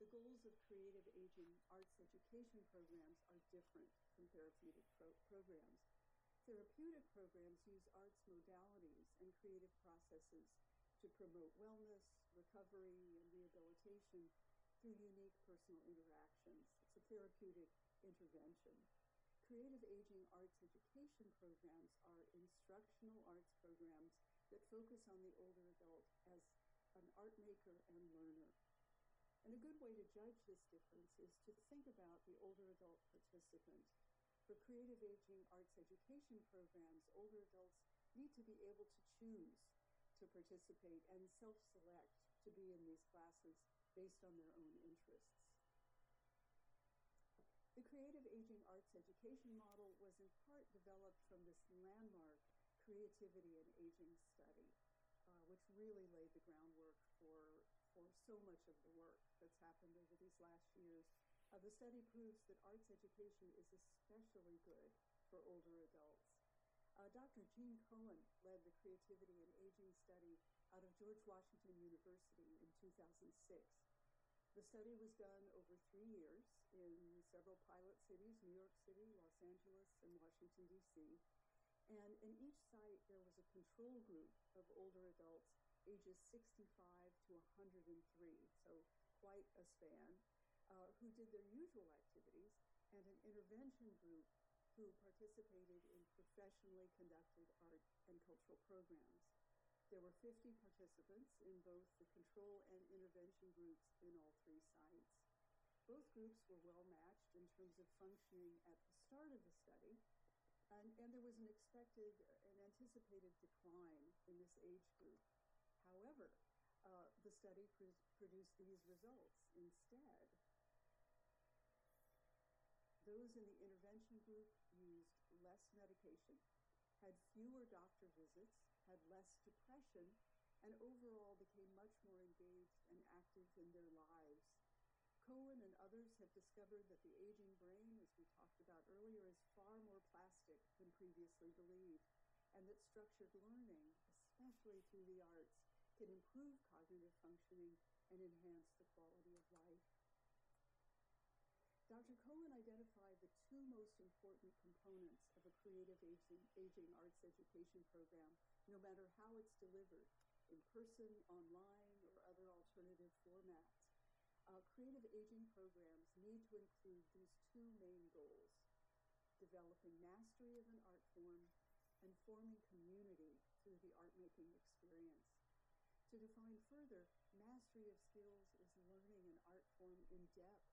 the goals of creative aging arts education programs are different from therapeutic pro- programs. Therapeutic programs use arts modalities and creative processes to promote wellness, recovery, and rehabilitation through unique personal interactions. It's a therapeutic intervention. Creative aging arts education programs are instructional arts programs that focus on the older adult as an art maker and learner. And a good way to judge this difference is to think about the older adult participant. For creative aging arts education programs, older adults need to be able to choose to participate and self select to be in these classes based on their own interests. The creative aging arts education model was in part developed from this landmark creativity and aging study, uh, which really laid the groundwork for, for so much of the work that's happened over these last years. Uh, the study proves that arts education is especially good for older adults. Uh, Dr. Gene Cohen led the creativity and aging study out of George Washington University in 2006. The study was done over three years in several pilot cities New York City, Los Angeles, and Washington, D.C. And in each site, there was a control group of older adults ages 65 to 103, so quite a span, uh, who did their usual activities, and an intervention group who participated in professionally conducted art and cultural programs. There were 50 participants in both the control and intervention groups in all three sites. Both groups were well matched in terms of functioning at the start of the study, and, and there was an expected and anticipated decline in this age group. However, uh, the study pr- produced these results instead. Those in the intervention group used less medication, had fewer doctor visits, had less depression, and overall became much more engaged and active in their lives. Cohen and others have discovered that the aging brain, as we talked about earlier, is far more plastic than previously believed, and that structured learning, especially through the arts, can improve cognitive functioning and enhance the quality of life. Dr. Cohen identified the two most important components of a creative aging, aging arts education program no matter how it's delivered, in person, online, or other alternative formats. Uh, creative aging programs need to include these two main goals developing mastery of an art form and forming community through the art making experience. To define further, mastery of skills is learning an art form in depth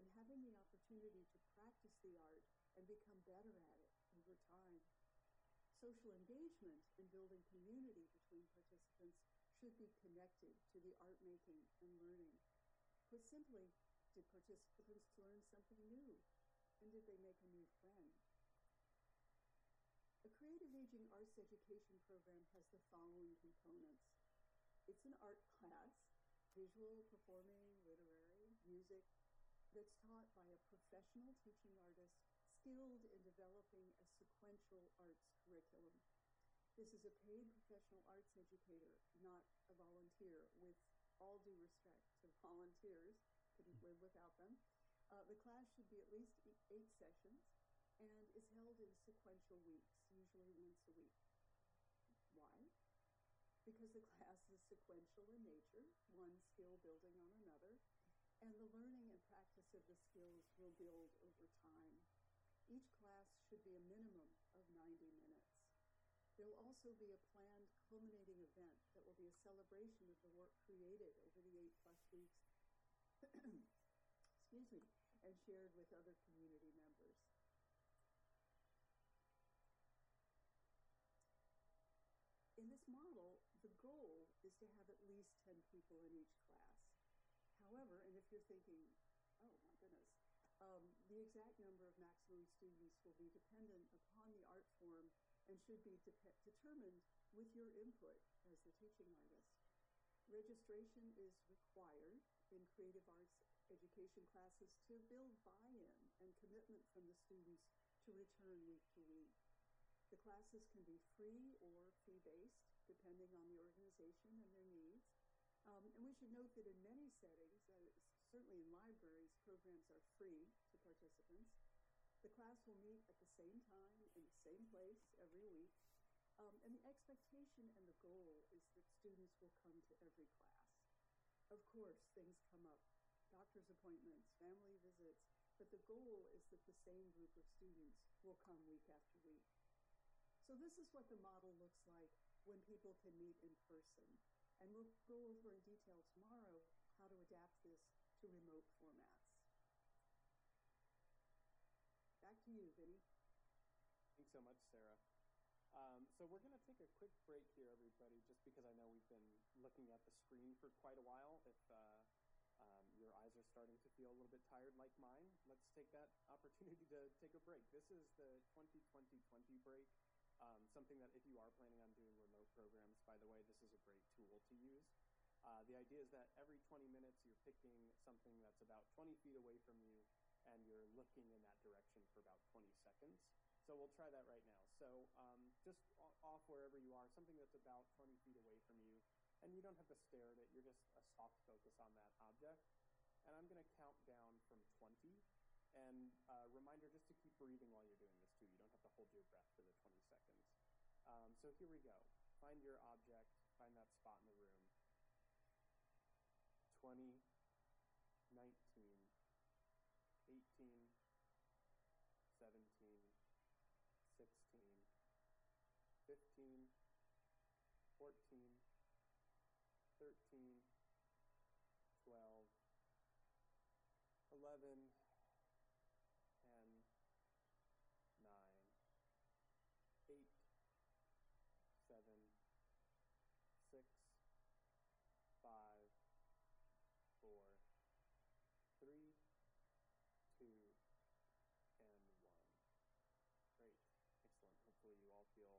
and having the opportunity to practice the art and become better at it over time. Social engagement and building community between participants should be connected to the art making and learning. Put simply, did participants learn something new? And did they make a new friend? A creative aging arts education program has the following components. It's an art class, visual, performing, literary, music, that's taught by a professional teaching artist skilled in developing a sequential arts curriculum. This is a paid professional arts educator, not a volunteer, with all due respect to volunteers, couldn't live without them. Uh, the class should be at least eight sessions and is held in sequential weeks, usually once a week. Why? Because the class is sequential in nature, one skill building on another, and the learning and practice of the skills will build over time. Each class should be a minimum of 90 minutes. There will also be a planned culminating event that will be a celebration of the work created over the eight plus weeks, excuse me, and shared with other community members. In this model, the goal is to have at least 10 people in each class. However, and if you're thinking, oh my goodness, um, the exact number of maximum students will be dependent upon the art form and should be de- determined with your input as the teaching artist. Registration is required in creative arts education classes to build buy-in and commitment from the students to return week to week. The classes can be free or fee-based, depending on the organization and their needs. Um, and we should note that in many settings, uh, certainly in libraries, programs are free to participants. The class will meet at the same time in the same place every week. Um, and the expectation and the goal is that students will come to every class. Of course, things come up doctor's appointments, family visits, but the goal is that the same group of students will come week after week. So, this is what the model looks like when people can meet in person. And we'll go over in detail tomorrow how to adapt this to remote formats. Back to you, Vinny. Thanks so much, Sarah. Um, so we're going to take a quick break here, everybody, just because I know we've been looking at the screen for quite a while. If uh, um, your eyes are starting to feel a little bit tired like mine, let's take that opportunity to take a break. This is the 2020-20 break. Um, something that if you are planning on doing remote programs, by the way, this is a great tool to use. Uh, the idea is that every 20 minutes you're picking something that's about 20 feet away from you and you're looking in that direction for about 20 seconds. So we'll try that right now. So um, just off wherever you are, something that's about 20 feet away from you, and you don't have to stare at it, you're just a soft focus on that object. And I'm going to count down from 20. And uh, reminder just to keep breathing while you're doing hold your breath for the 20 seconds. Um, so here we go. Find your object, find that spot in the room. 20, 19, 18, 17, 16, 15, 14, 13, 12, 11, all feel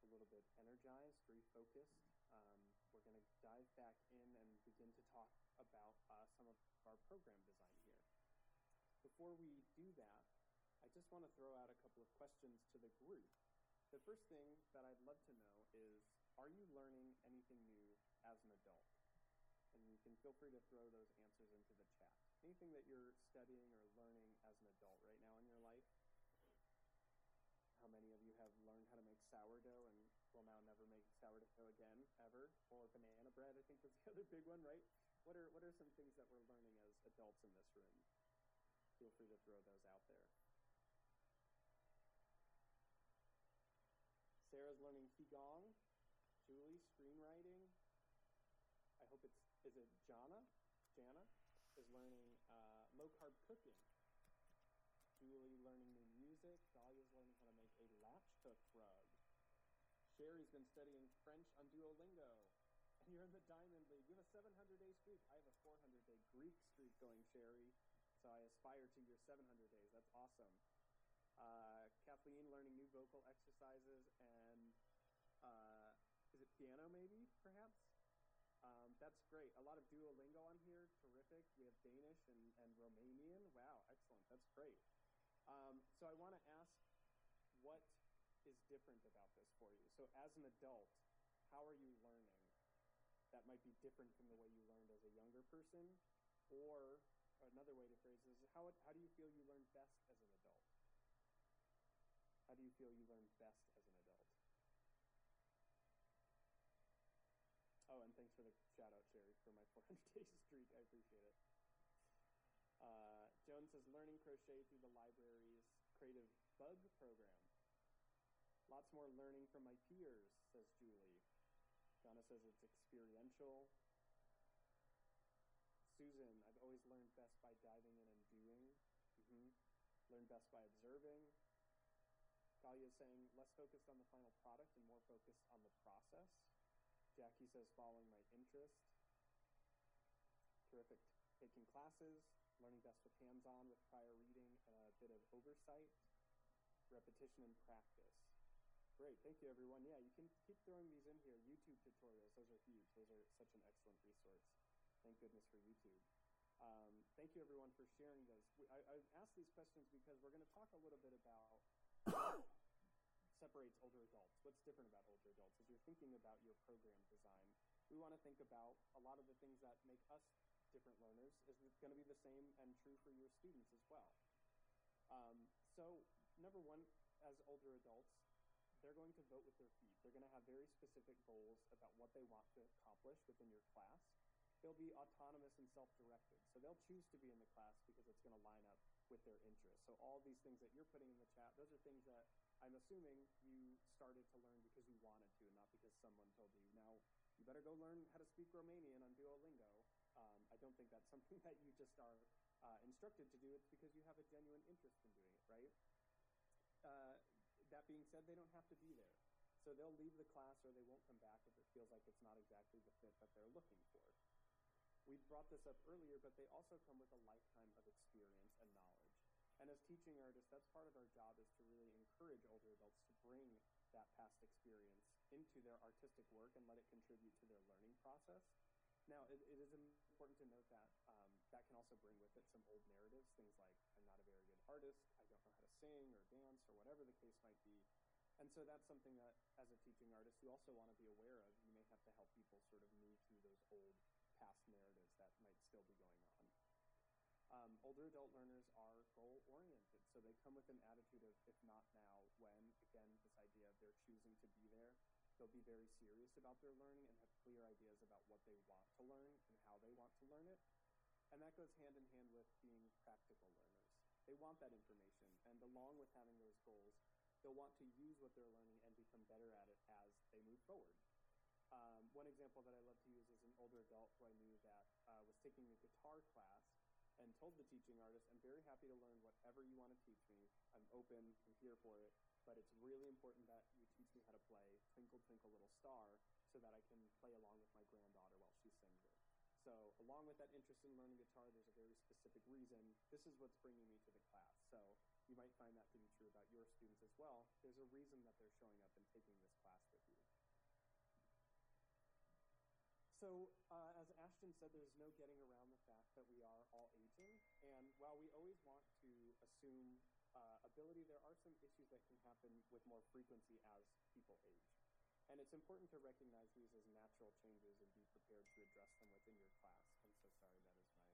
a little bit energized, refocused. Um, we're going to dive back in and begin to talk about uh, some of our program design here. Before we do that, I just want to throw out a couple of questions to the group. The first thing that I'd love to know is, are you learning anything new as an adult? And you can feel free to throw those answers into the chat. Anything that you're studying or learning as an adult right now in your life? How many of you have learned how to make sourdough and will now never make sourdough again, ever? Or banana bread, I think was the other big one, right? What are, what are some things that we're learning as adults in this room? feel free to throw those out there. Sarah's learning Qigong. Julie, screenwriting. I hope it's, is it Jana? Jana is learning uh, low carb cooking. Julie learning new music. Dahlia's learning how to make a latch hook rug. Sherry's been studying French on Duolingo. And you're in the Diamond League. You have a 700 day streak. I have a 400 day Greek streak going, Sherry. So I aspire to your 700 days. That's awesome. Uh, Kathleen learning new vocal exercises and uh, is it piano maybe perhaps? Um, that's great. A lot of Duolingo on here. Terrific. We have Danish and, and Romanian. Wow, excellent. That's great. Um, so I want to ask what is different about this for you? So as an adult, how are you learning? That might be different from the way you learned as a younger person, or another way to phrase this is how, how do you feel you learn best as an adult? How do you feel you learn best as an adult? Oh, and thanks for the shout out, Sherry, for my 400 days streak. I appreciate it. Uh, Joan says learning crochet through the library's creative bug program. Lots more learning from my peers, says Julie. Donna says it's experiential. Susan, I've always learned best by diving in and doing. Mm-hmm. Learn best by observing. Galia is saying less focused on the final product and more focused on the process. Jackie says following my interest. Terrific. Taking classes, learning best with hands-on with prior reading and a bit of oversight. Repetition and practice. Great, thank you everyone. Yeah, you can keep throwing these in here. YouTube tutorials, those are huge. Those are such an excellent resource. Thank goodness for YouTube. Um, thank you everyone for sharing those. We, I, I asked these questions because we're going to talk a little bit about separates older adults. What's different about older adults? As you're thinking about your program design, we want to think about a lot of the things that make us different learners is it going to be the same and true for your students as well. Um, so, number one, as older adults, they're going to vote with their feet. They're going to have very specific goals about what they want to accomplish within your class. They'll be autonomous and self directed. So, they'll choose to be in the class because it's going to line up with their interests. So, all these things that you're putting in the chat, those are things that I'm assuming you started to learn because you wanted to, and not because someone told you. Now, you better go learn how to speak Romanian on Duolingo. Um, I don't think that's something that you just are uh, instructed to do. It's because you have a genuine interest in doing it, right? Uh, that being said, they don't have to be there. So they'll leave the class or they won't come back if it feels like it's not exactly the fit that they're looking for. We brought this up earlier, but they also come with a lifetime of experience and knowledge. And as teaching artists, that's part of our job is to really encourage older adults to bring that past experience into their artistic work and let it contribute to their learning process. Now, it, it is important to note that um, that can also bring with it some old narratives, things like I'm not a very good artist, sing or dance or whatever the case might be. And so that's something that, as a teaching artist, you also want to be aware of. You may have to help people sort of move through those old past narratives that might still be going on. Um, older adult learners are goal oriented, so they come with an attitude of if not now, when. Again, this idea of they're choosing to be there. They'll be very serious about their learning and have clear ideas about what they want to learn and how they want to learn it. And that goes hand in hand with being practical learners. They want that information, and along with having those goals, they'll want to use what they're learning and become better at it as they move forward. Um, one example that I love to use is an older adult who I knew that uh, was taking a guitar class and told the teaching artist, I'm very happy to learn whatever you want to teach me. I'm open, I'm here for it, but it's really important that you teach me how to play Twinkle Twinkle Little Star so that I can play along with my granddaughter while she sings it. So, along with that interest in learning guitar, there's a very specific reason. This is what's bringing me to the class. So, you might find that to be true about your students as well. There's a reason that they're showing up and taking this class with you. So, uh, as Ashton said, there's no getting around the fact that we are all aging. And while we always want to assume uh, ability, there are some issues that can happen with more frequency as people age. And it's important to recognize these as natural changes and be prepared to address them within your class. I'm so sorry, that is my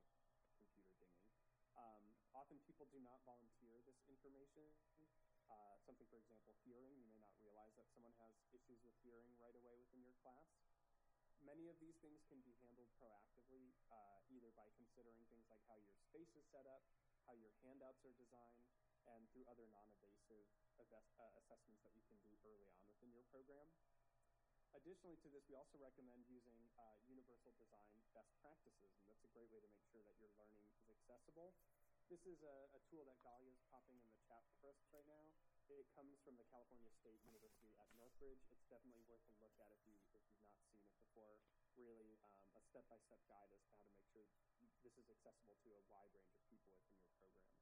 computer dinging. Um, often people do not volunteer this information. Uh, something, for example, hearing. You may not realize that someone has issues with hearing right away within your class many of these things can be handled proactively, uh, either by considering things like how your space is set up, how your handouts are designed, and through other non-invasive uh, assessments that you can do early on within your program. Additionally to this, we also recommend using uh, universal design best practices, and that's a great way to make sure that your learning is accessible. This is a, a tool that Galia is popping in the chat for us right now. It comes from the California State University at Northridge. It's definitely worth a look at if you if you've not seen it before. Really, um, a step-by-step guide as to how to make sure this is accessible to a wide range of people within your programs.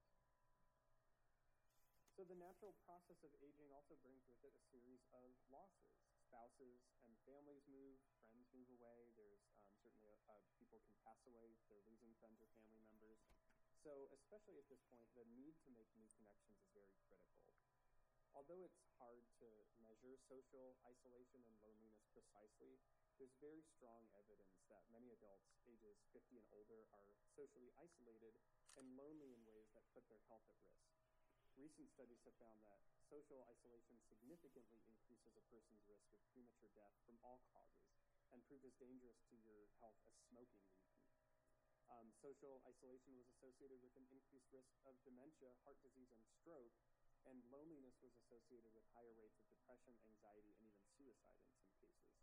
So the natural process of aging also brings with it a series of losses. Spouses and families move, friends move away. There's um, certainly a, a, people can pass away. They're losing friends or family members. So especially at this point, the need to make new connections is very critical. Although it's hard to measure social isolation and loneliness precisely, there's very strong evidence that many adults ages 50 and older are socially isolated and lonely in ways that put their health at risk. Recent studies have found that social isolation significantly increases a person's risk of premature death from all causes and proved as dangerous to your health as smoking be. Um, social isolation was associated with an increased risk of dementia, heart disease, and stroke, and loneliness was associated with higher rates of depression, anxiety, and even suicide in some cases.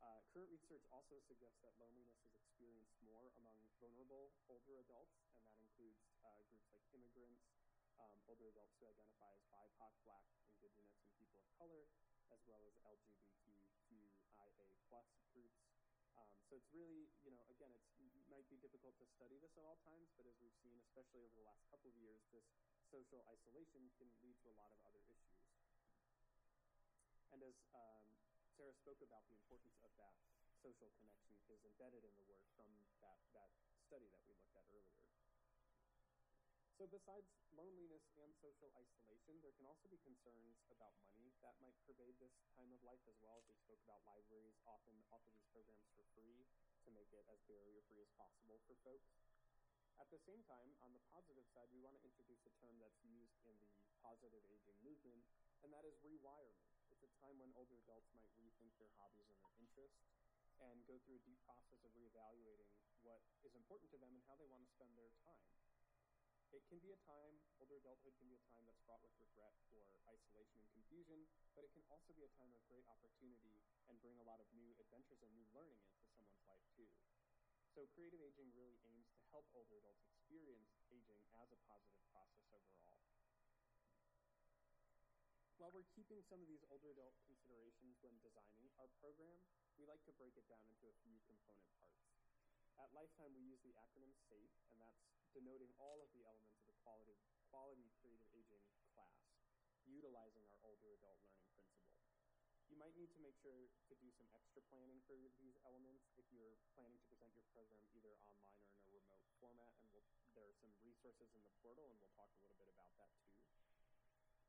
Uh, current research also suggests that loneliness is experienced more among vulnerable older adults, and that includes uh, groups like immigrants, um, older adults who identify as BIPOC, Black, Indigenous, and people of color, as well as LGBTQIA plus groups. Um, so it's really, you know, again, it's, it might be difficult to study this at all times, but as we've seen, especially over the last couple of years, this social isolation can lead to a lot of other issues. And as um, Sarah spoke about, the importance of that social connection is embedded in the work from that, that study that we looked. So besides loneliness and social isolation, there can also be concerns about money that might pervade this time of life as well. As we spoke about libraries often offer these programs for free. to make it as barrier free as possible for folks. At the same time, on the positive side, we want to introduce a term that's used in the positive aging movement, and that is rewirement. It's a time when older adults might rethink their hobbies and their interests and go through a deep process of reevaluating what is important to them and how they want to spend their time. It can be a time, older adulthood can be a time that's fraught with regret or isolation and confusion, but it can also be a time of great opportunity and bring a lot of new adventures and new learning into someone's life too. So creative aging really aims to help older adults experience aging as a positive process overall. While we're keeping some of these older adult considerations when designing our program, we like to break it down into a few component parts. At Lifetime, we use the acronym SAFE, and that's denoting all of the elements of the quality, quality creative aging class, utilizing our older adult learning principle. You might need to make sure to do some extra planning for these elements if you're planning to present your program either online or in a remote format, and we'll, there are some resources in the portal, and we'll talk a little bit about that too.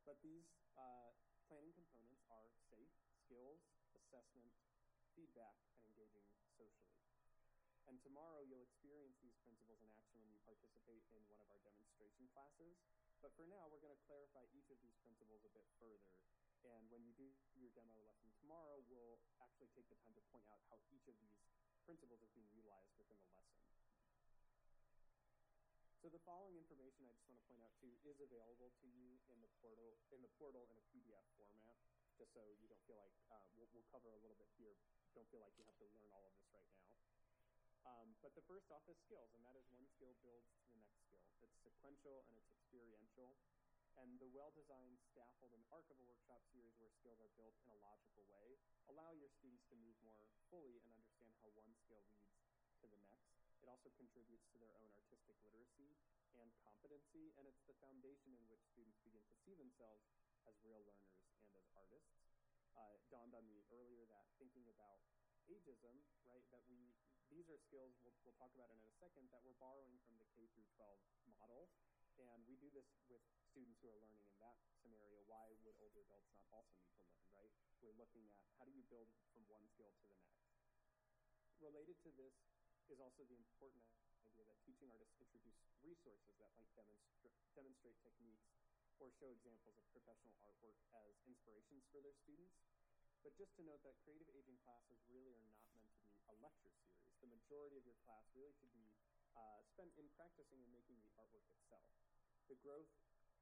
But these uh, planning components are SAFE, skills, assessment, feedback, and engaging socially. And tomorrow you'll experience these principles in action when you participate in one of our demonstration classes. But for now, we're going to clarify each of these principles a bit further. And when you do your demo lesson tomorrow, we'll actually take the time to point out how each of these principles is being utilized within the lesson. So the following information I just want to point out too is available to you in the portal in the portal in a PDF format, just so you don't feel like uh, we'll, we'll cover a little bit here. Don't feel like you have to learn all of this right now. Um, but the first off is skills, and that is one skill builds to the next skill. It's sequential and it's experiential. And the well-designed scaffold and arc of a workshop series where skills are built in a logical way allow your students to move more fully and understand how one skill leads to the next. It also contributes to their own artistic literacy and competency, and it's the foundation in which students begin to see themselves as real learners and as artists. Uh, it dawned on me earlier that thinking about ageism, right, that we these are skills we'll, we'll talk about in a second that we're borrowing from the K through 12 model. And we do this with students who are learning in that scenario. Why would older adults not also need to learn, right? We're looking at how do you build from one skill to the next. Related to this is also the important idea that teaching artists introduce resources that might demonstra- demonstrate techniques or show examples of professional artwork as inspirations for their students but just to note that creative aging classes really are not meant to be a lecture series. The majority of your class really should be uh, spent in practicing and making the artwork itself. The growth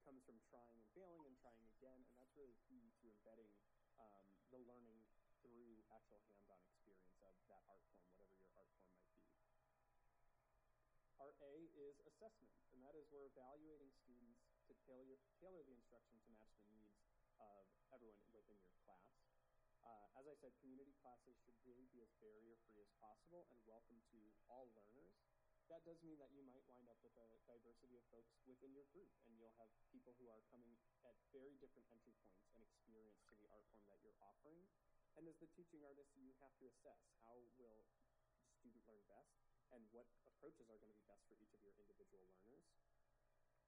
comes from trying and failing and trying again, and that's really key to embedding um, the learning through actual hands-on experience of that art form, whatever your art form might be. Our A is assessment, and that is we're evaluating students to tailor, tailor the instruction to match the needs of everyone within your class. Uh, as I said, community classes should really be as barrier-free as possible and welcome to all learners. That does mean that you might wind up with a diversity of folks within your group, and you'll have people who are coming at very different entry points and experience to the art form that you're offering. And as the teaching artist, you have to assess how will student learn best and what approaches are going to be best for each of your individual learners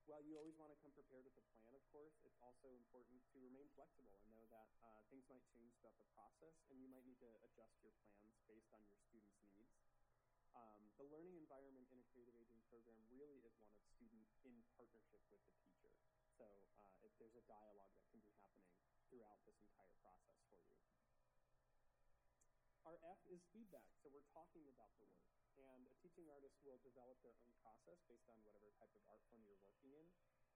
while you always want to come prepared with a plan, of course, it's also important to remain flexible and know that uh, things might change throughout the process and you might need to adjust your plans based on your students' needs. Um, the learning environment in a creative aging program really is one of student in partnership with the teacher. So uh, there's a dialogue that can be happening throughout this entire process for you. Our F is feedback. So we're talking about the work and a teaching artist will develop their own process based on whatever type of art form you're working in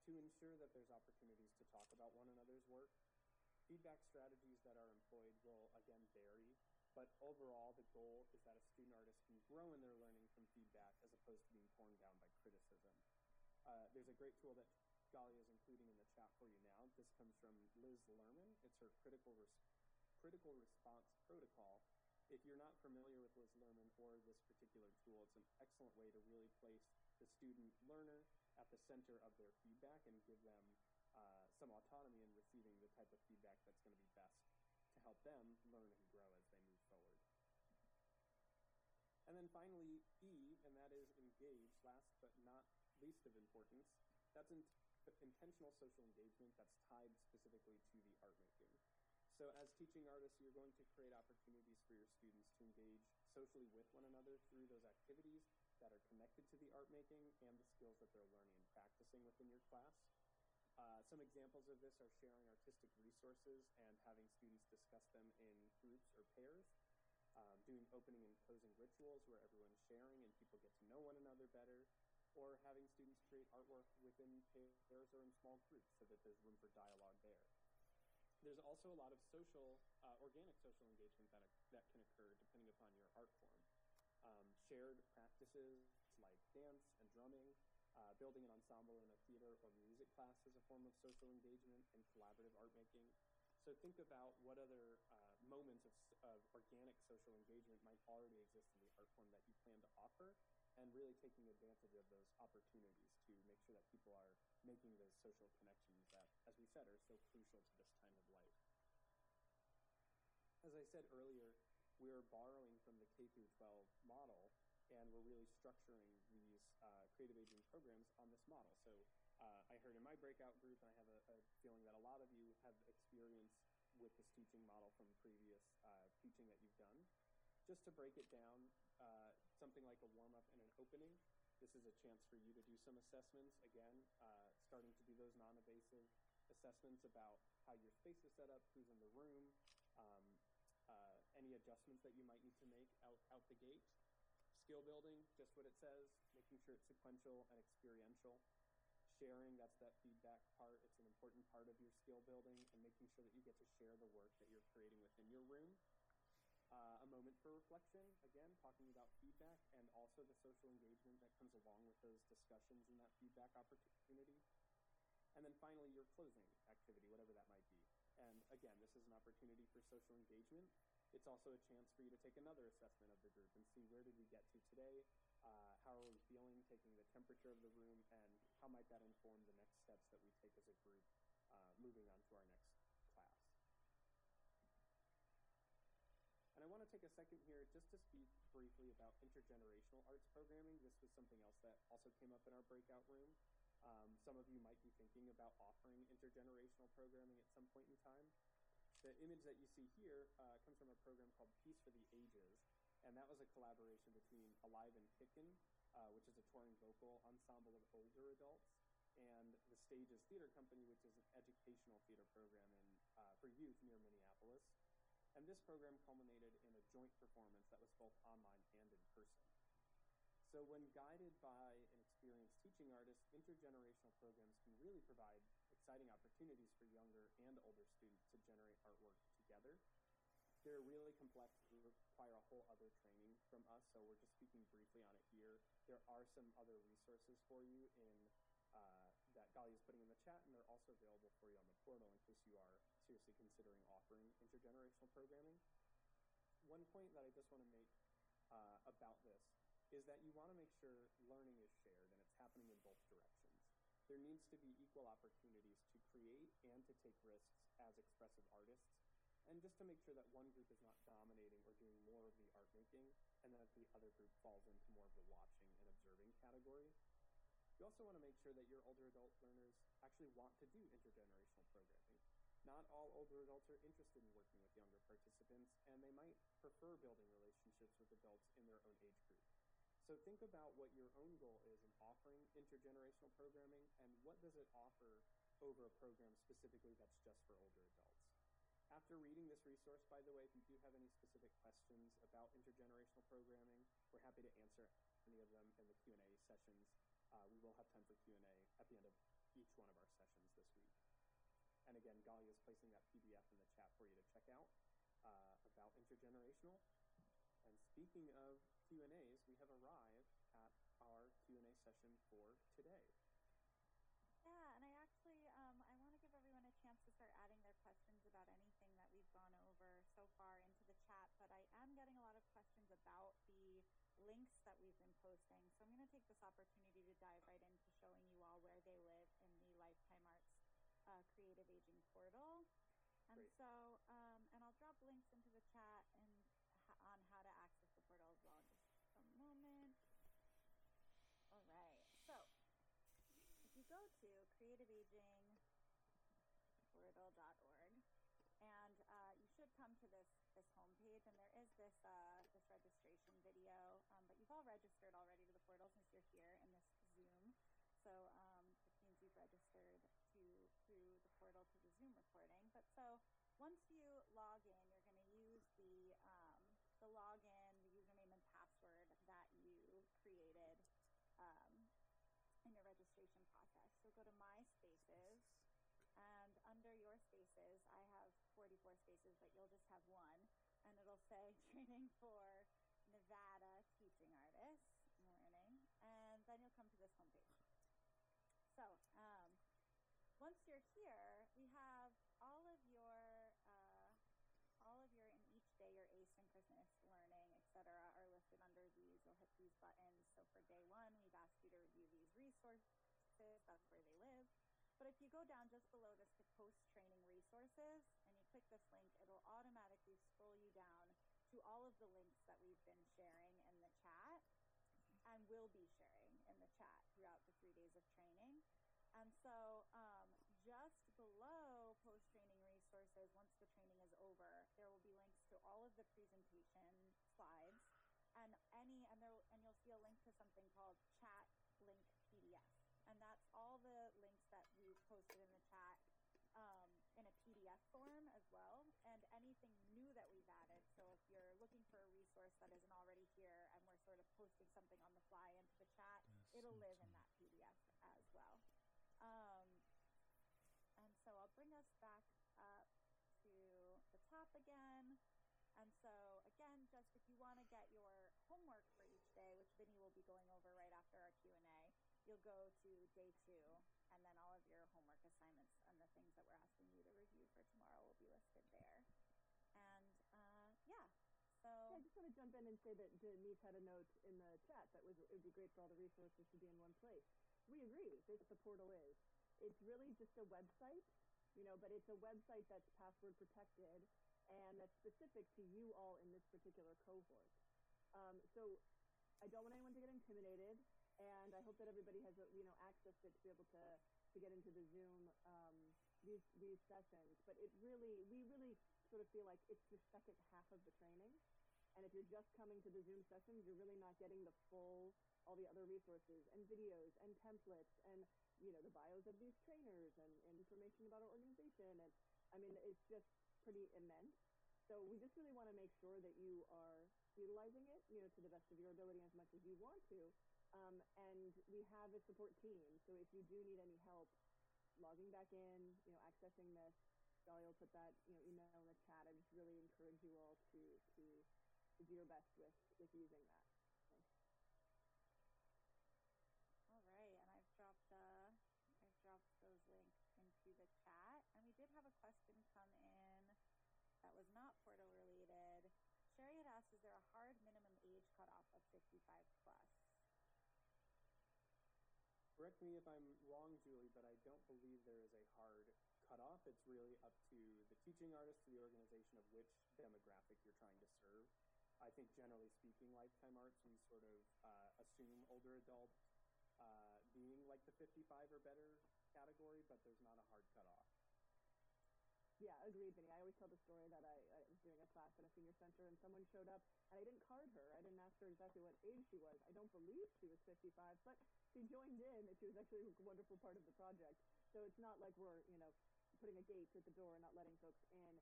to ensure that there's opportunities to talk about one another's work. Feedback strategies that are employed will again vary, but overall the goal is that a student artist can grow in their learning from feedback as opposed to being torn down by criticism. Uh, there's a great tool that Galia is including in the chat for you now. This comes from Liz Lerman. It's her critical, res- critical response protocol if you're not familiar with Liz Lerman or this particular tool, it's an excellent way to really place the student learner at the center of their feedback and give them uh, some autonomy in receiving the type of feedback that's going to be best to help them learn and grow as they move forward. And then finally, E, and that is engage, last but not least of importance. That's in intentional social engagement that's tied specifically to the art making. So as teaching artists, you're going to create opportunities for your students to engage socially with one another through those activities that are connected to the art making and the skills that they're learning and practicing within your class. Uh, some examples of this are sharing artistic resources and having students discuss them in groups or pairs, um, doing opening and closing rituals where everyone's sharing and people get to know one another better, or having students create artwork within pairs or in small groups so that there's room for dialogue there. There's also a lot of social, uh, organic social engagement that, that can occur depending upon your art form. Um, shared practices like dance and drumming, uh, building an ensemble in a theater or music class is a form of social engagement and collaborative art making. So think about what other uh, moments of, of organic social engagement might already exist in the art form that you plan to offer and really taking advantage of those opportunities to make sure that people are making those social connections that, as we said, are so crucial to this time of life. As I said earlier, we're borrowing from the K through 12 model, and we're really structuring these uh, creative aging programs on this model. So uh, I heard in my breakout group, and I have a, a, feeling that a lot of you have experience with this teaching model from previous uh, teaching that you've done. Just to break it down, uh, something like a warm up and an opening. This is a chance for you to do some assessments. Again, uh, starting to do those non invasive assessments about how your space is set up, who's in the room, um, uh, any adjustments that you might need to make out, out the gate. Skill building, just what it says, making sure it's sequential and experiential. Sharing, that's that feedback part. It's an important part of your skill building and making sure that you get to share the work that you're creating within your room uh, a moment for reflection, again, talking about feedback and also the social engagement that comes along with those discussions and that feedback opportunity. And then finally, your closing activity, whatever that might be. And again, this is an opportunity for social engagement. It's also a chance for you to take another assessment of the group and see where did we get to today, uh, how are we feeling, taking the temperature of the room, and how might that inform the next steps that we take as a group uh, moving on to our next class. And I want to take a second here just to speak briefly about intergenerational arts programming. This was something else that also came up in our breakout room. Um, some of you might be thinking about offering intergenerational programming at some point in time. The image that you see here uh, comes from a program called Peace for the Ages, and that was a collaboration between Alive and Kickin', uh, which is a touring vocal ensemble of older adults, and the Stages Theater Company, which is an educational theater program in, uh, for youth near Minneapolis. And this program culminated in a joint performance that was both online and in person. So, when guided by an experienced teaching artist, intergenerational programs can really provide exciting opportunities for younger and older students to generate artwork together. They're really complex and require a whole other training from us, so we're just speaking briefly on it here. There are some other resources for you in uh, that Galia is putting in the chat, and they're also available for you on the portal in case you are seriously considering offering intergenerational programming. One point that I just want to make uh, about this is that you want to make sure learning is shared and it's happening in both directions. There needs to be equal opportunities to create and to take risks as expressive artists, and just to make sure that one group is not dominating or doing more of the art making, and that the other group falls into more of the watching and observing category. You also want to make sure that your older adult learners actually want to do intergenerational programming. Not all older adults are interested in working with younger participants, and they might prefer building relationships with adults in their own age group. So think about what your own goal is in offering intergenerational programming, and what does it offer over a program specifically that's just for older adults. After reading this resource, by the way, if you do have any specific questions about intergenerational programming, we're happy to answer any of them in the Q&A sessions. Uh, we will have time for Q&A at the end of each one of our sessions this week. And again, Galia is placing that PDF in the chat for you to check out uh, about intergenerational. And speaking of Q&As, we have arrived at our Q&A session for today. Yeah, and I actually um, I want to give everyone a chance to start adding their questions about anything that we've gone over so far into the chat. But I am getting a lot of questions about the links that we've been posting. So I'm going to take this opportunity to dive right into showing you all where they live in the Lifetime Arts uh, creative aging portal. And Great. so, um, and I'll drop links into the chat and h- on how to access the portal as well in just a moment. All right. So, if you go to creativeagingportal.org, and uh, you should come to this this homepage, and there is this uh, this registration video. Um, but you've all registered already to the portal since you're here in this Zoom. So um, it means you've registered to through the portal to the Zoom recording. But so once you log in, you're going to use the um, the login, the username and password that you created um, in your registration process. So go to My Spaces. And under your spaces, I have 44 spaces, but you'll just have one. And it'll say training for Nevada teaching artists learning. And then you'll come to this homepage. So um, once you're here, we have all of your uh, all of your in each day your asynchronous learning etc are listed under these you'll hit these buttons so for day one we've asked you to review these resources that's where they live but if you go down just below this to post training resources and you click this link, it'll automatically scroll you down to all of the links that we've been sharing in the chat and will be sharing in the chat throughout the three days of training. And so, um, just below post training resources, once the training is over, there will be links to all of the presentation slides and any, and there, and you'll see a link to something called chat link PDF and that's all the links that we posted in the chat um, in a PDF form as well, and anything new that we've added. So if you're looking for a resource that isn't already here, and we're sort of posting something on the fly into the chat, it'll live in that PDF as well. Um, and so I'll bring us back up to the top again. And so again, just if you want to get your homework for each day, which Vinny will be going over right after our Q&A, you'll go to day two, and then all of your homework assignments and the things that we're asking you to review for tomorrow will be listed there. And uh, yeah, so yeah, I just want to jump in and say that Denise had a note in the chat that was it would be great for all the resources to be in one place. We agree. This is what the portal is. It's really just a website, you know, but it's a website that's password protected and that's specific to you all in this particular cohort. Um, so I don't want anyone to get intimidated and I hope that everybody has you know access to, to be able to to get into the Zoom um, these these sessions. But it really we really sort of feel like it's the second half of the training, and if you're just coming to the Zoom sessions, you're really not getting the full all the other resources and videos and templates and you know the bios of these trainers and, and information about our organization and I mean it's just pretty immense. So we just really want to make sure that you are utilizing it, you know, to the best of your ability as much as you want to, um, and we have a support team. So if you do need any help logging back in, you know, accessing this, Dolly will put that, you know, email in the chat. I just really encourage you all to to, to do your best with with using that. Thanks. All right, and I've dropped uh, I've dropped those links into the chat, and we did have a question come in that was not portal related. Sherry had asked, is there a hard minimum age cutoff of 55 plus? Correct me if I'm wrong, Julie, but I don't believe there is a hard cutoff. It's really up to the teaching artist, to the organization of which demographic you're trying to serve. I think generally speaking, lifetime arts, we sort of uh, assume older adults uh, being like the 55 or better category, but there's not a hard cutoff. Yeah, agreed, Vinny. I always tell the story that I, I was doing a class in a senior center and someone showed up and I didn't card her. I didn't ask her exactly what age she was. I don't believe she was 55, but she joined in and she was actually a wonderful part of the project. So it's not like we're, you know, putting a gate at the door and not letting folks in.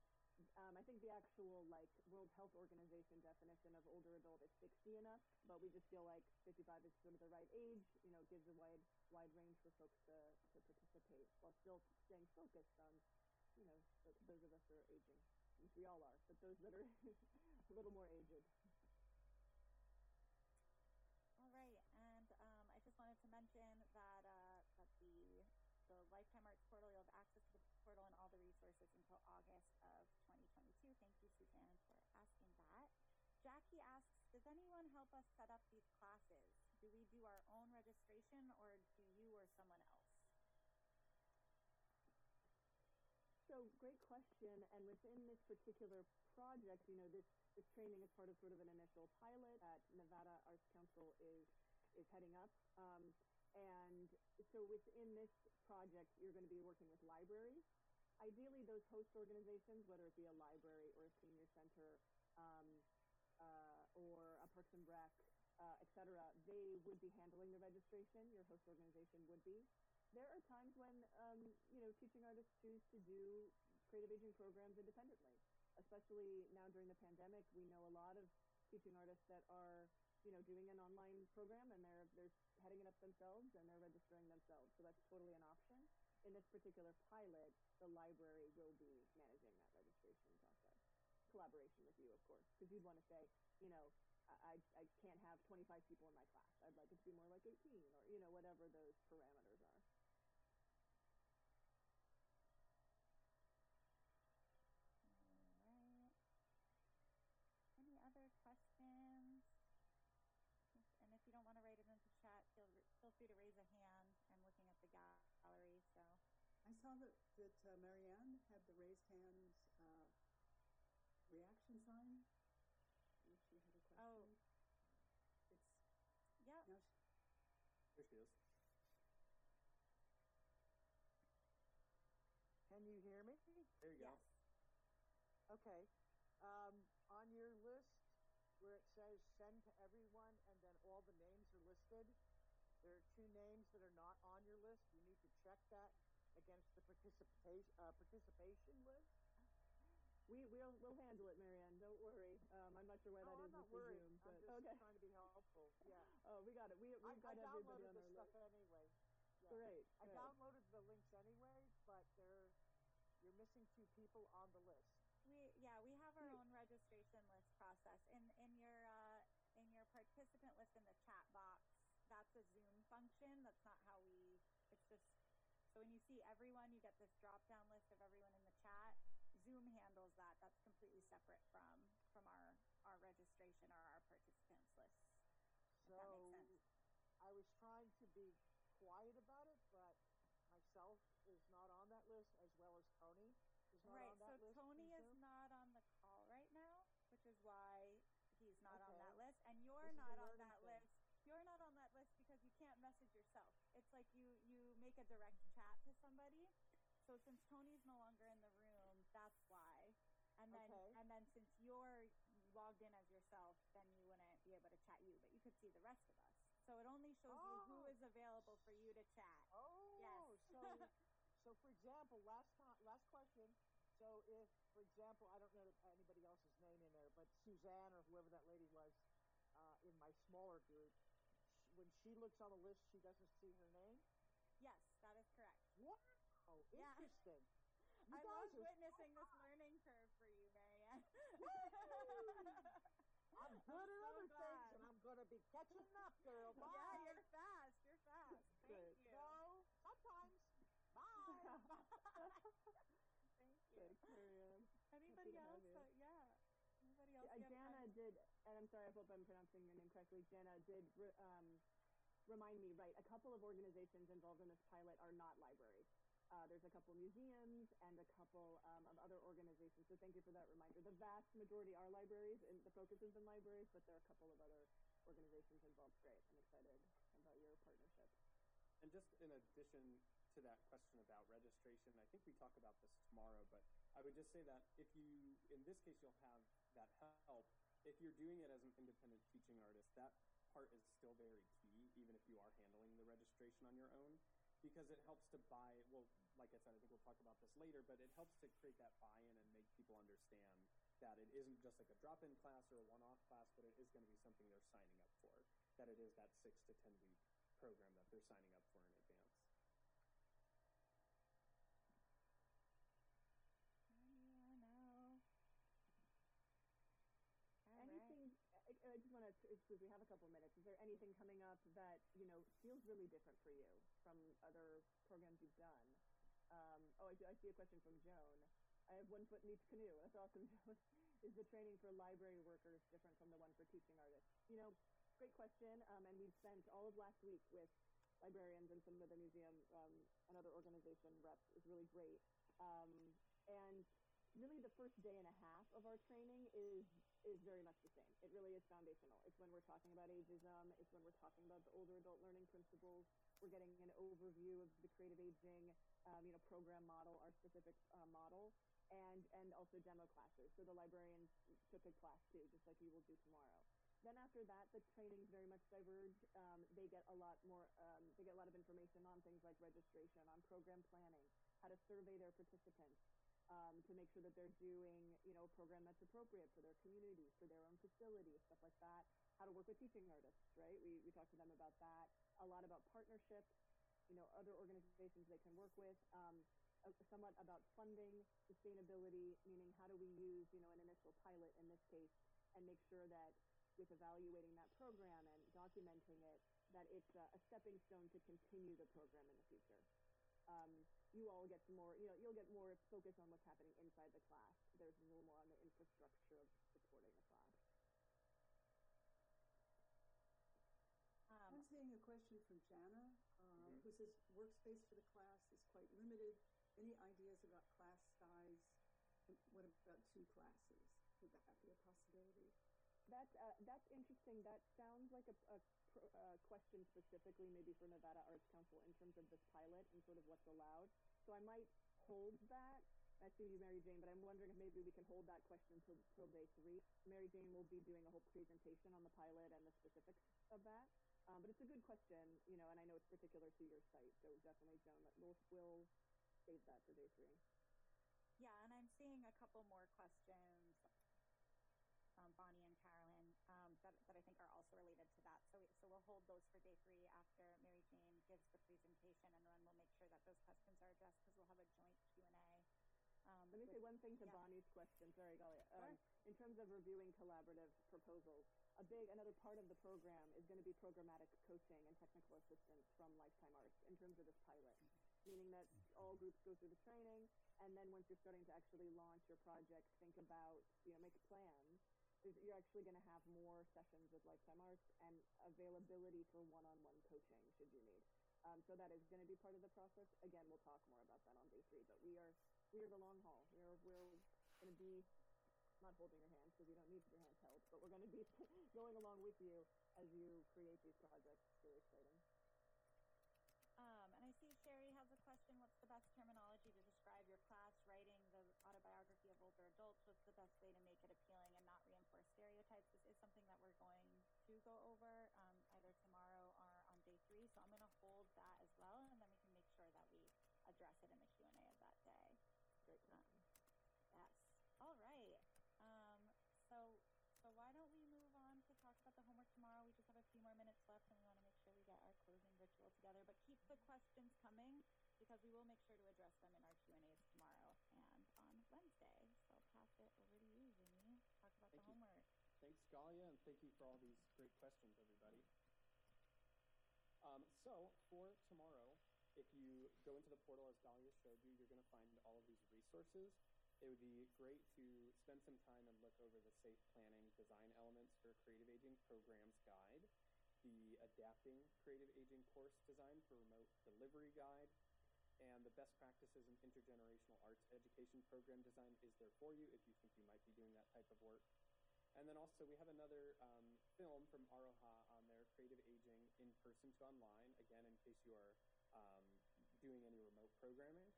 Um, I think the actual like World Health Organization definition of older adult is 60 and up, but we just feel like 55 is sort of the right age. You know, gives a wide wide range for folks to, to participate while still staying focused on you know, those of us that are aging, which we all are, but those that are a little more aged. All right, and um, I just wanted to mention that uh, that the the Lifetime Arts portal, you'll have access to the portal and all the resources until August of 2022. Thank you, Suzanne, for asking that. Jackie asks, does anyone help us set up these classes? Do we do our own registration or do you or someone else? So great question. And within this particular project, you know, this, this training is part of sort of an initial pilot that Nevada Arts Council is, is heading up. Um, and so within this project, you're going to be working with libraries ideally those host organizations, whether it be a library or a senior center, um, uh, or a Parks and Rec, uh, et cetera, they would be handling the registration. Your host organization would be. There are times when, um, you know, teaching artists choose to do creative aging programs independently. Especially now during the pandemic, we know a lot of teaching artists that are, you know, doing an online program and they're they're heading it up themselves and they're registering themselves. So that's totally an option. In this particular pilot, the library will be managing that registration process. Collaboration with you, of course, because you'd want to say, you know, I, I can't have 25 people in my class. I'd like it to be more like 18 or, you know, whatever those parameters are. Alright. Any other questions? And if you don't want to write it into chat, feel feel free to raise a hand. I'm looking at the so. I saw that, that uh, Marianne had the raised hand uh, reaction sign. If she had a question. Oh. It's Yep. now she, Here she is. Can you hear me? There you Yes. go. Okay. Um, on your list where it says send to everyone and then all the names are listed, there are two names that are not on your list. You need to check that against the participation uh, participation list. We we'll we'll handle it, Marianne. Don't worry. Um, I'm not sure why no, that is I'm not with the worried. Zoom, I'm just okay. trying to be helpful. Yeah. Oh, we got it. We we've I, got I everybody downloaded on the our stuff list. anyway. Yeah. Great. I great. downloaded the links anyway, but they're you're missing two people on the list. We yeah we have our own registration list process in in your uh, in your participant list in the chat box. That's a Zoom function. That's not how we. It's just so when you see everyone, you get this drop down list of everyone in the chat. Zoom handles that. That's completely separate from from our our registration or our participants lists. If that makes So sense. I was trying to be quiet about it, but myself is not on that list, as well as Tony is not Right. on So that list. Tony is Zoom. not on the call right now, which is why he's not on that list, and you're This not on that thing. list. You're not on that list because you can't message yourself. It's like you you make a direct chat to somebody. So since Tony's no longer in the room, that's why. And then Okay. and then since you're logged in as yourself, then you wouldn't be able to chat you, but you could see the rest of us. So it only shows you who Oh. available for you to chat. Oh, Yes. so so for example, last time, last question. So if, for example, I don't know anybody else's name in there, but Suzanne or whoever that lady was uh, in my smaller group, when she looks on the list, she doesn't see her name. Yes, that is correct. Wow, Yeah. interesting. You I love witnessing this learning curve for you, Marianne. I'm I'm good at so other glad. things, and I'm gonna be catching up, girl. Bye. Yeah, you're fast. You're fast. Thank you. No, sometimes. Bye. Thank you. Thanks, Marianne. Anybody to else? That, yeah. Anybody else? Uh, you Jana did, and I'm sorry, I hope I'm pronouncing your name correctly. Jana did re- um, remind me, right? A couple of organizations involved in this pilot are not libraries. Uh, there's a couple museums and a couple um, of other organizations. So thank you for that reminder. The vast majority are libraries, and the focus has been libraries, but there are a couple of other organizations involved. Great. I'm excited about your partnership. And just in addition to that question about registration, I think we talk about this tomorrow, but I would just say that if you, in this case, you'll have that help. If you're doing it as an independent teaching artist, that part is still very key, even if you are handling the registration on your own, because it helps to buy, well, like I said, I think we'll talk about this later, but it helps to create that buy-in and make people understand that it isn't just like a drop-in class or a one-off class, but it is going to be something they're signing up for, that it is that six to 10 week program that they're signing up for in advance. Yeah, no. All right. anything I, I just excuse we have a couple minutes is there anything coming up that you know feels really different for you from other programs you've done? Um, oh I, see- I see a question from joan. I have one foot in each canoe. That's awesome joan. Is the training for library workers different from the one for teaching artists? You know great question. Um, and we've spent all of last week with librarians and some of the museum um, and other organization reps. Is really great. Um, and really the first day and a half of our training is is very much the same. It really is foundational. It's when we're talking about ageism, it's when we're talking about the older adult learning principles, we're getting an overview of the creative aging, um, you know, program model, our specific uh, model, and and also demo classes. So the librarians took a class too, just like you will do tomorrow. Then after that, the trainings very much diverge. Um, they get a lot more. Um, they get a lot of information on things like registration, on program planning, how to survey their participants, um, to make sure that they're doing, you know, a program that's appropriate for their community, for their own facility, stuff like that. How to work with teaching artists, right? We we talked to them about that. A lot about partnerships, you know, other organizations they can work with. Um, somewhat about funding, sustainability, meaning how do we use, you know, an initial pilot in this case, and make sure that with evaluating that program and documenting it, that it's a, a stepping stone to continue the program in the future. Um, you all get more, you know, you'll get more focus on what's happening inside the class. There's a little more on the infrastructure of supporting the class. Um, I'm seeing a question from Jana, uh, mm-hmm. who says workspace for the class is quite limited. Any ideas about class size? What about two classes? Would that be a possibility? That's uh, that's interesting. That sounds like a, a uh, question specifically, maybe for Nevada Arts Council in terms of this pilot and sort of what's allowed. So I might hold that. I see you, Mary Jane, but I'm wondering if maybe we can hold that question till, till day three. Mary Jane will be doing a whole presentation on the pilot and the specifics of that. Um, but it's a good question, you know, and I know it's particular to your site, so definitely, Joan, we'll, we'll save that for day three. Yeah, and I'm seeing a couple more questions um, Bonnie and Carolyn um, that, that I think are also related to that. So, we, so we'll hold those for day three after Mary Jane gives the presentation, and then we'll make sure that those questions are addressed because we'll have a joint Q and A. Um, Let me with, say one thing to yeah. Bonnie's question. Sorry, Galia. Um, sure. In terms of reviewing collaborative proposals, a big another part of the program is going to be programmatic coaching and technical assistance from Lifetime Arts in terms of this pilot, meaning that all groups go through the training, and then once you're starting to actually launch your project, think about you know make plans you're actually going to have more sessions with Lifetime Arts and availability for one-on-one coaching should you need. Um, so that is going to be part of the process. Again, we'll talk more about that on day three. But we are we are the long haul. We are we're going to be not holding your hand because you don't need your hands held, but we're going to be going along with you as you create these projects. It's really exciting. Um, and I see Sherry has a question. What's the best terminology to describe your class writing the autobiography of older adults? What's the best way to make it appealing and not reinforce stereotypes? This is something that we're going to go over um, either tomorrow or on day three. So I'm going to hold that as well, and then we can make sure that we address it in the Q and A of that day. Great. Um, yes. All right. Um, so so why don't we move on to talk about the homework tomorrow? We just have a few more minutes left and we want to make sure we get our closing ritual together. But keep the questions coming because we will make sure to address them in our tomorrow and on Wednesday. So I'll pass it over to you, Vinny. Talk about thank the you. homework. Galia, and thank you for all these great questions, everybody. Um, so for tomorrow, if you go into the portal as Galia showed you, you're going to find all of these resources it would be great to spend some time and look over the safe planning design elements for creative aging programs guide, the adapting creative aging course design for remote delivery guide, and the best practices in intergenerational arts education program design is there for you if you think you might be doing that type of work. And then also we have another um, film from Aroha on their Creative Aging in Person to Online, again, in case you are um, doing any remote programming.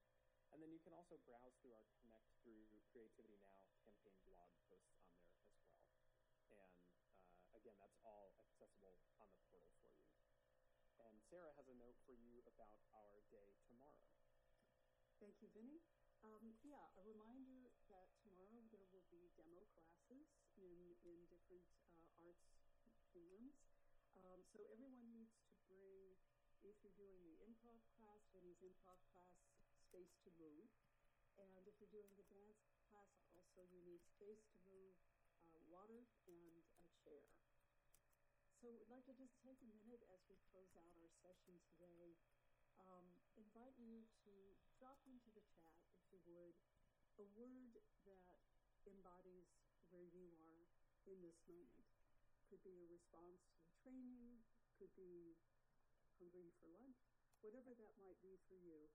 And then you can also browse through our Connect Through Creativity Now campaign blog posts on there as well. And uh, again, that's all accessible on the portal for you. And Sarah has a note for you about our day tomorrow. Thank you, Vinny. Um, yeah, a reminder that tomorrow there will be demo classes in, in different uh, arts forms. Um, so everyone needs to bring, if you're doing the improv class, Vinny's improv class, space to move. And if you're doing the dance class, also you need space to move, uh, water, and a chair. So we'd like to just take a minute as we close out our session today. Um, invite you to drop into the chat, if you would, a word that embodies where you are in this moment. Could be a response to the training, could be hungry for lunch, whatever that might be for you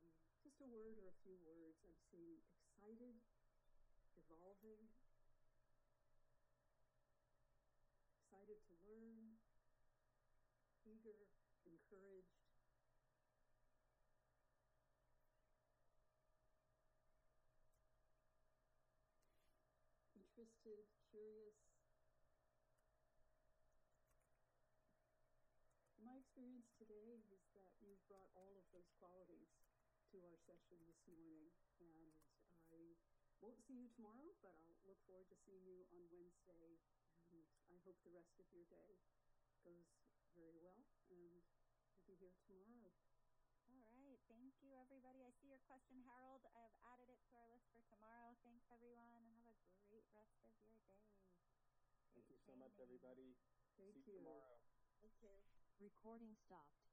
um, just a word or a few words. I'm seeing excited, evolving, excited to learn, eager, encouraged. Curious. My experience today is that you've brought all of those qualities to our session this morning, and I won't see you tomorrow, but I'll look forward to seeing you on Wednesday. And I hope the rest of your day goes very well, and we'll be here tomorrow. All right. Thank you, everybody. I see your question, Harold. I have added it to our list for tomorrow. Thanks, everyone, and have a great rest of your day. Thank Great you so much, everybody. Thank See you. you tomorrow. Thank you. Recording stopped.